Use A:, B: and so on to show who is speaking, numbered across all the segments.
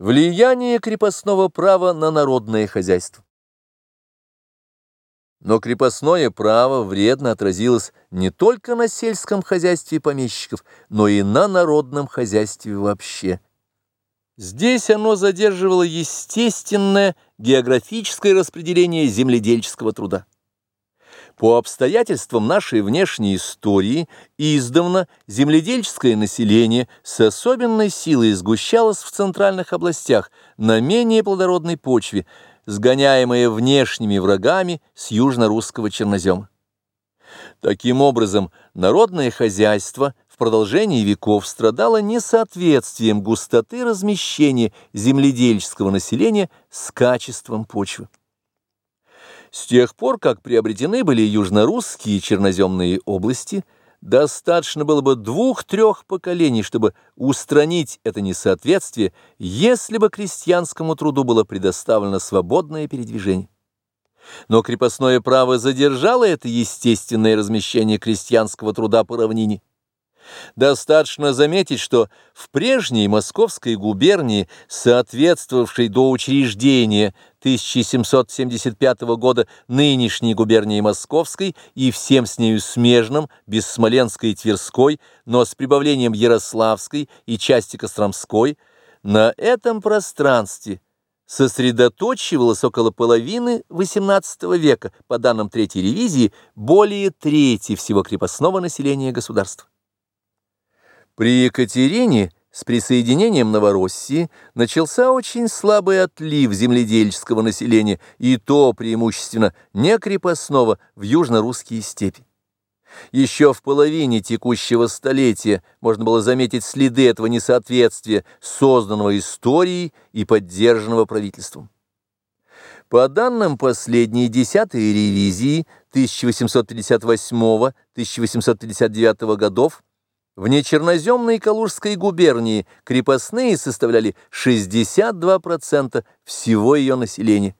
A: Влияние крепостного права на народное хозяйство. Но крепостное право вредно отразилось не только на сельском хозяйстве помещиков, но и на народном хозяйстве вообще. Здесь оно задерживало естественное географическое распределение земледельческого труда. По обстоятельствам нашей внешней истории издавна земледельческое население с особенной силой сгущалось в центральных областях на менее плодородной почве, сгоняемое внешними врагами с южно-русского чернозема. Таким образом, народное хозяйство в продолжении веков страдало несоответствием густоты размещения земледельческого населения с качеством почвы. С тех пор, как приобретены были южнорусские черноземные области, достаточно было бы двух-трех поколений, чтобы устранить это несоответствие, если бы крестьянскому труду было предоставлено свободное передвижение. Но крепостное право задержало это естественное размещение крестьянского труда по равнине. Достаточно заметить, что в прежней Московской губернии, соответствовавшей до учреждения 1775 года нынешней губернии Московской и всем с нею смежным, без Смоленской и Тверской, но с прибавлением Ярославской и части Костромской, на этом пространстве сосредоточивалось около половины XVIII века, по данным Третьей ревизии, более трети всего крепостного населения государства. При Екатерине с присоединением Новороссии начался очень слабый отлив земледельческого населения, и то преимущественно не крепостного в южно-русские степи. Еще в половине текущего столетия можно было заметить следы этого несоответствия, созданного историей и поддержанного правительством. По данным последней десятой ревизии 1858-1859 годов, в нечерноземной Калужской губернии крепостные составляли 62% всего ее населения.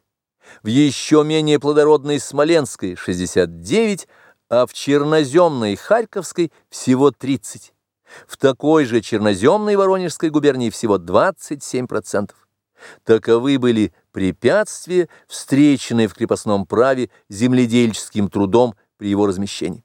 A: В еще менее плодородной Смоленской – 69%, а в черноземной Харьковской – всего 30%. В такой же черноземной Воронежской губернии всего 27%. Таковы были препятствия, встреченные в крепостном праве земледельческим трудом при его размещении.